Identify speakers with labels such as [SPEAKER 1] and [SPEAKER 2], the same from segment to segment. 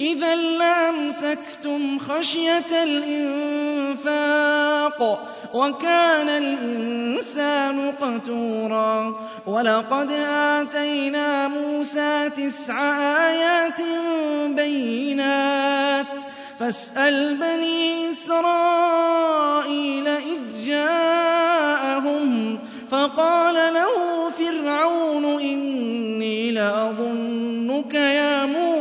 [SPEAKER 1] إذا لامسكتم خشية الإنفاق وكان الإنسان قتورا ولقد آتينا موسى تسع آيات بينات فاسأل بني إسرائيل إذ جاءهم فقال له فرعون إني لأظنك يا موسى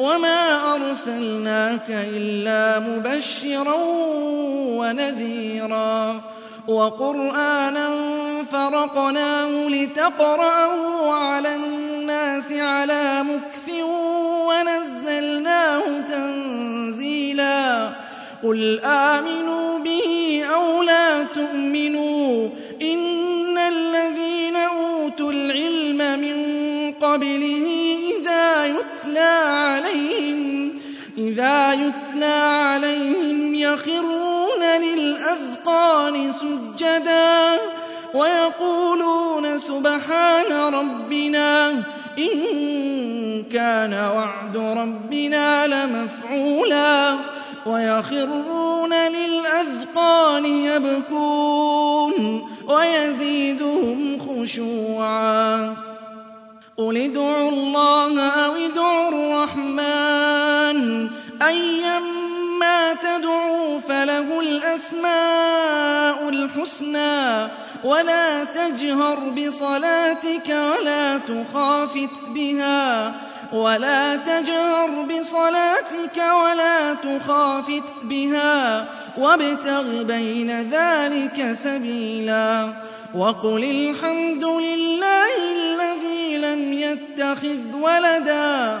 [SPEAKER 1] وما أرسلناك إلا مبشرا ونذيرا وقرآنا فرقناه لتقرأه على الناس على مكث ونزلناه تنزيلا قل آمنوا به أو لا تؤمنوا إن الذين أوتوا العلم من قبله يتلى عليهم إذا يتلى عليهم يخرون للأذقان سجدا ويقولون سبحان ربنا إن كان وعد ربنا لمفعولا ويخرون للأذقان يبكون ويزيدهم خشوعا. قل ادعوا الله أيما تدعوا فله الأسماء الحسنى ولا تجهر بصلاتك ولا تخافت بها ولا تجهر بصلاتك ولا تخافت بها وابتغ بين ذلك سبيلا وقل الحمد لله الذي لم يتخذ ولدا